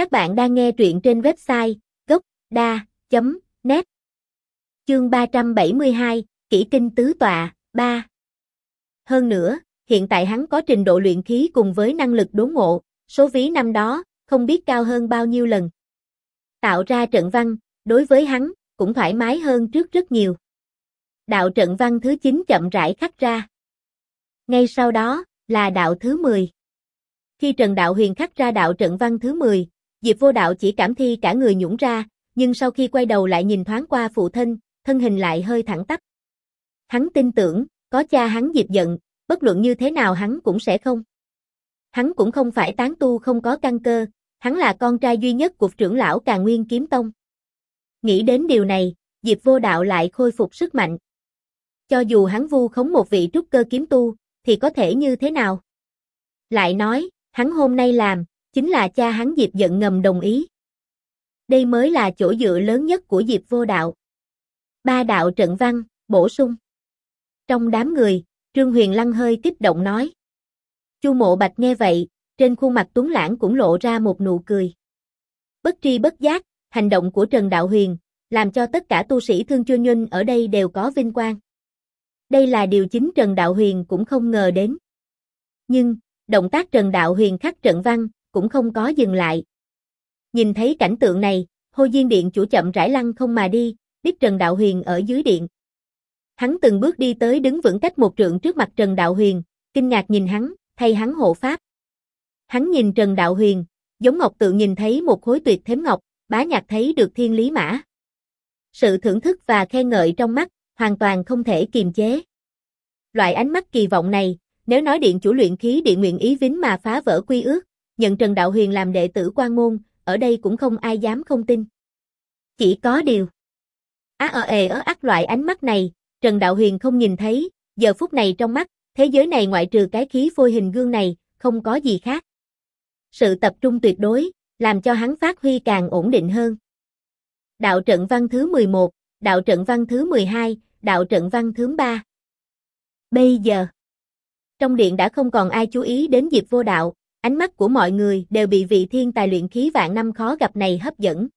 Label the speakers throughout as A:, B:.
A: Các bạn đang nghe truyện trên website gốc.da.net Chương 372, Kỷ Kinh Tứ Tọa, 3 Hơn nữa, hiện tại hắn có trình độ luyện khí cùng với năng lực đố ngộ, số ví năm đó, không biết cao hơn bao nhiêu lần. Tạo ra trận văn, đối với hắn, cũng thoải mái hơn trước rất nhiều. Đạo trận văn thứ 9 chậm rãi khắc ra. Ngay sau đó, là đạo thứ 10. Khi Trần Đạo Huyền khắc ra đạo trận văn thứ 10, Diệp Vô Đạo chỉ cảm thi cả người nhũng ra, nhưng sau khi quay đầu lại nhìn thoáng qua phụ thân, thân hình lại hơi thẳng tắp. Hắn tin tưởng, có cha hắn Diệp giận, bất luận như thế nào hắn cũng sẽ không. Hắn cũng không phải tán tu không có căn cơ, hắn là con trai duy nhất của trưởng lão Càn Nguyên Kiếm Tông. Nghĩ đến điều này, Diệp Vô Đạo lại khôi phục sức mạnh. Cho dù hắn vu khống một vị trúc cơ kiếm tu, thì có thể như thế nào? Lại nói, hắn hôm nay làm, chính là cha hắn Diệp giận ngầm đồng ý. Đây mới là chỗ dựa lớn nhất của Diệp vô đạo. Ba đạo trận văn, bổ sung. Trong đám người, Trương Huyền Lăng hơi kích động nói. Chu Mộ Bạch nghe vậy, trên khuôn mặt tuấn lãng cũng lộ ra một nụ cười. Bất tri bất giác, hành động của Trần Đạo Huyền, làm cho tất cả tu sĩ thương chuyên nhân ở đây đều có vinh quang. Đây là điều chính Trần Đạo Huyền cũng không ngờ đến. Nhưng, động tác Trần Đạo Huyền khắc trận văn, cũng không có dừng lại. Nhìn thấy cảnh tượng này, Hô Diên Điện chủ chậm rãi lăn không mà đi, biết Trần Đạo Huyền ở dưới điện. Hắn từng bước đi tới đứng vững cách một trượng trước mặt Trần Đạo Huyền, kinh ngạc nhìn hắn, thay hắn hộ pháp. Hắn nhìn Trần Đạo Huyền, giống Ngọc tự nhìn thấy một khối tuyệt thếm ngọc, bá nhạc thấy được thiên lý mã. Sự thưởng thức và khen ngợi trong mắt, hoàn toàn không thể kiềm chế. Loại ánh mắt kỳ vọng này, nếu nói điện chủ luyện khí điện nguyện ý vính mà phá vỡ quy ước, nhận Trần Đạo Huyền làm đệ tử quan môn, ở đây cũng không ai dám không tin. Chỉ có điều. Á ở ề ở ác loại ánh mắt này, Trần Đạo Huyền không nhìn thấy, giờ phút này trong mắt, thế giới này ngoại trừ cái khí phôi hình gương này, không có gì khác. Sự tập trung tuyệt đối, làm cho hắn phát huy càng ổn định hơn. Đạo trận văn thứ 11, đạo trận văn thứ 12, đạo trận văn thứ 3. Bây giờ, trong điện đã không còn ai chú ý đến Diệp Vô Đạo, ánh mắt của mọi người đều bị vị thiên tài luyện khí vạn năm khó gặp này hấp dẫn.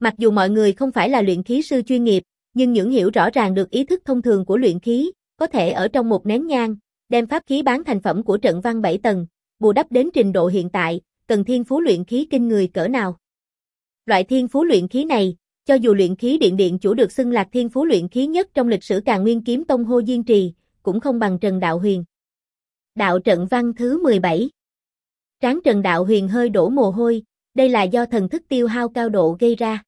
A: Mặc dù mọi người không phải là luyện khí sư chuyên nghiệp, nhưng những hiểu rõ ràng được ý thức thông thường của luyện khí, có thể ở trong một nén nhang, đem pháp khí bán thành phẩm của trận văn 7 tầng, bù đắp đến trình độ hiện tại, cần thiên phú luyện khí kinh người cỡ nào. Loại thiên phú luyện khí này, cho dù luyện khí điện điện chủ được xưng lạc thiên phú luyện khí nhất trong lịch sử Càn Nguyên Kiếm Tông Hô Diên Trì, cũng không bằng Trần Đạo Huyền. Đạo trận văn thứ 17 Tráng Trần Đạo Huyền hơi đổ mồ hôi, đây là do thần thức tiêu hao cao độ gây ra.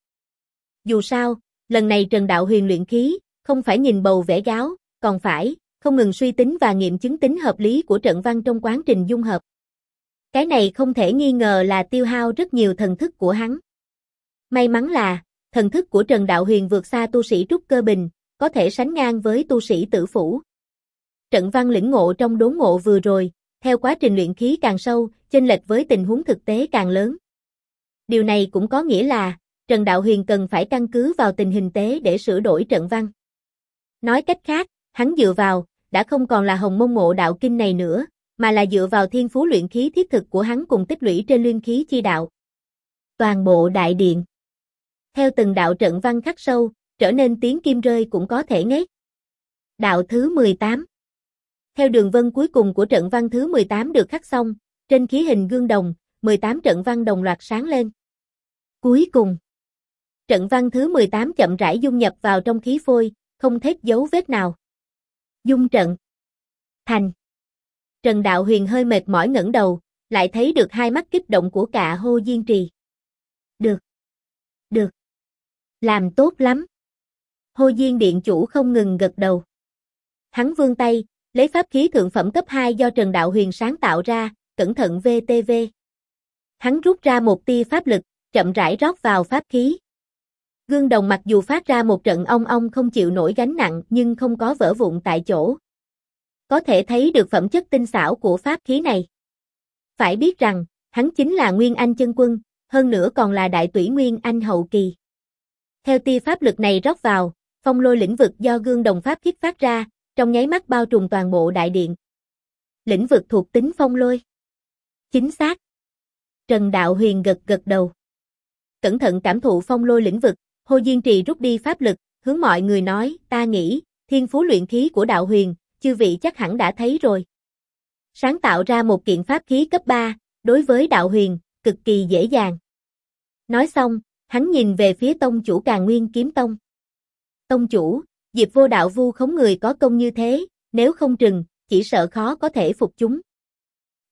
A: Dù sao, lần này Trần Đạo Huyền luyện khí, không phải nhìn bầu vẽ gáo, còn phải, không ngừng suy tính và nghiệm chứng tính hợp lý của trận văn trong quá trình dung hợp. Cái này không thể nghi ngờ là tiêu hao rất nhiều thần thức của hắn. May mắn là, thần thức của Trần Đạo Huyền vượt xa tu sĩ Trúc Cơ Bình, có thể sánh ngang với tu sĩ tử phủ. Trận văn lĩnh ngộ trong đốn ngộ vừa rồi, theo quá trình luyện khí càng sâu, chênh lệch với tình huống thực tế càng lớn. Điều này cũng có nghĩa là, Trần Đạo Huyền cần phải căn cứ vào tình hình tế để sửa đổi trận văn. Nói cách khác, hắn dựa vào, đã không còn là hồng mông Mộ đạo kinh này nữa, mà là dựa vào thiên phú luyện khí thiết thực của hắn cùng tích lũy trên liên khí chi đạo. Toàn bộ đại điện. Theo từng đạo trận văn khắc sâu, trở nên tiếng kim rơi cũng có thể ngét. Đạo thứ 18 Theo đường vân cuối cùng của trận văn thứ 18 được khắc xong, trên khí hình gương đồng, 18 trận văn đồng loạt sáng lên. Cuối cùng, trận văn thứ 18 chậm rãi dung nhập vào trong khí phôi, không thết dấu vết nào. Dung trận. Thành. Trần Đạo Huyền hơi mệt mỏi ngẩng đầu, lại thấy được hai mắt kích động của cả hô diên trì. Được. Được. Làm tốt lắm. Hô diên điện chủ không ngừng gật đầu. Hắn vươn tay, lấy pháp khí thượng phẩm cấp 2 do Trần Đạo Huyền sáng tạo ra, cẩn thận VTV. Hắn rút ra một tia pháp lực, chậm rãi rót vào pháp khí. Gương đồng mặc dù phát ra một trận ong ong không chịu nổi gánh nặng nhưng không có vỡ vụn tại chỗ. Có thể thấy được phẩm chất tinh xảo của pháp khí này. Phải biết rằng, hắn chính là Nguyên Anh chân quân, hơn nữa còn là đại tủy Nguyên Anh hậu kỳ. Theo tia pháp lực này rót vào, phong lôi lĩnh vực do gương đồng pháp khí phát ra, trong nháy mắt bao trùm toàn bộ đại điện. Lĩnh vực thuộc tính phong lôi. Chính xác. Trần Đạo Huyền gật gật đầu. Cẩn thận cảm thụ phong lôi lĩnh vực, Hồ Diên Trì rút đi pháp lực, hướng mọi người nói, ta nghĩ, thiên phú luyện khí của Đạo Huyền, chư vị chắc hẳn đã thấy rồi. Sáng tạo ra một kiện pháp khí cấp 3, đối với Đạo Huyền, cực kỳ dễ dàng. Nói xong, hắn nhìn về phía tông chủ Càn Nguyên Kiếm Tông. Tông chủ, Diệp vô đạo vu khống người có công như thế, nếu không trừng, chỉ sợ khó có thể phục chúng.